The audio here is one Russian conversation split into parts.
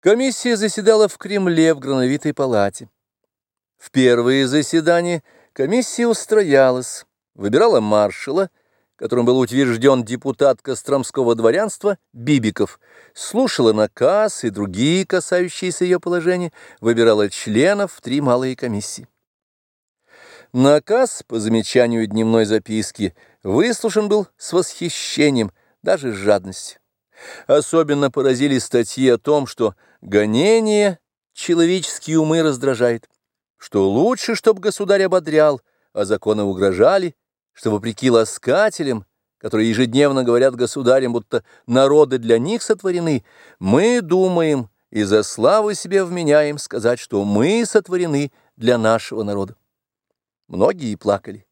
Комиссия заседала в Кремле в Грановитой палате. В первые заседания комиссия устроялась, выбирала маршала, которым был утвержден депутат Костромского дворянства Бибиков, слушала наказ и другие касающиеся ее положения, выбирала членов в три малые комиссии. Наказ, по замечанию дневной записки, выслушан был с восхищением, даже с жадностью. Особенно поразили статьи о том, что гонение человеческие умы раздражает, что лучше, чтобы государь ободрял, а законы угрожали, что вопреки ласкателям, которые ежедневно говорят государям, будто народы для них сотворены, мы думаем и за славу себе вменяем сказать, что мы сотворены для нашего народа. Многие плакали.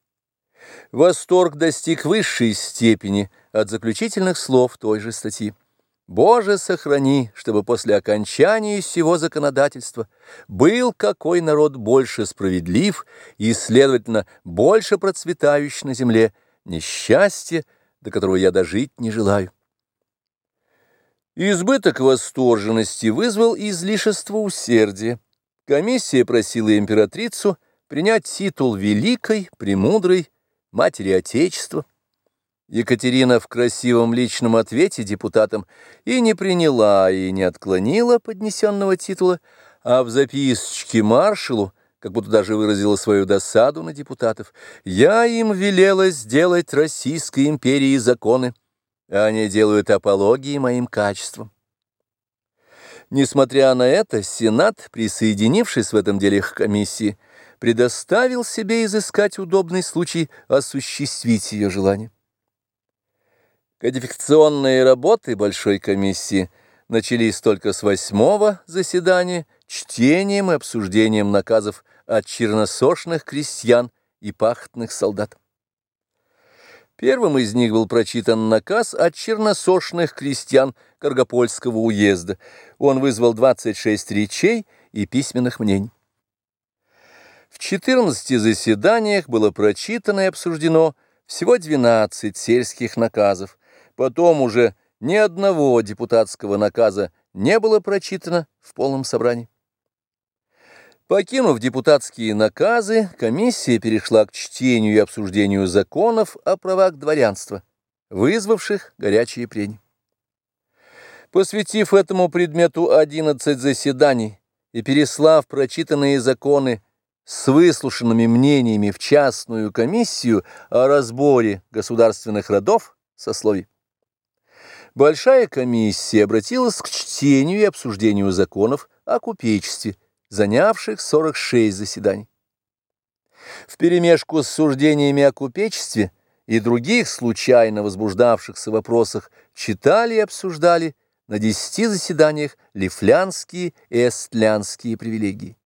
Восторг достиг высшей степени от заключительных слов той же статьи. Боже, сохрани, чтобы после окончания всего законодательства был какой народ больше справедлив и, следовательно, больше процветающий на земле, несчастье, до которого я дожить не желаю. Избыток восторженности вызвал излишество усердия. Комиссия просила императрицу принять титул великой, премудрой, матери Отечества. Екатерина в красивом личном ответе депутатам и не приняла, и не отклонила поднесенного титула, а в записочке маршалу, как будто даже выразила свою досаду на депутатов, «Я им велела сделать Российской империи законы, а они делают апологии моим качествам». Несмотря на это, Сенат, присоединившись в этом деле к комиссии, предоставил себе изыскать удобный случай осуществить ее желание. Кодификационные работы Большой комиссии начались только с восьмого заседания чтением и обсуждением наказов от черносошных крестьян и пахотных солдат. Первым из них был прочитан наказ от черносошных крестьян Каргопольского уезда. Он вызвал 26 речей и письменных мнений. В 14 заседаниях было прочитано и обсуждено всего 12 сельских наказов, Потом уже ни одного депутатского наказа не было прочитано в полном собрании. Покинув депутатские наказы, комиссия перешла к чтению и обсуждению законов о правах дворянства, вызвавших горячие прения. Посвятив этому предмету 11 заседаний и переслав прочитанные законы с выслушанными мнениями в частную комиссию о разборе государственных родов сословий, Большая комиссия обратилась к чтению и обсуждению законов о купечестве, занявших 46 заседаний. Вперемешку с суждениями о купечестве и других случайно возбуждавшихся вопросах читали и обсуждали на десяти заседаниях лифлянские и эстлянские привилегии.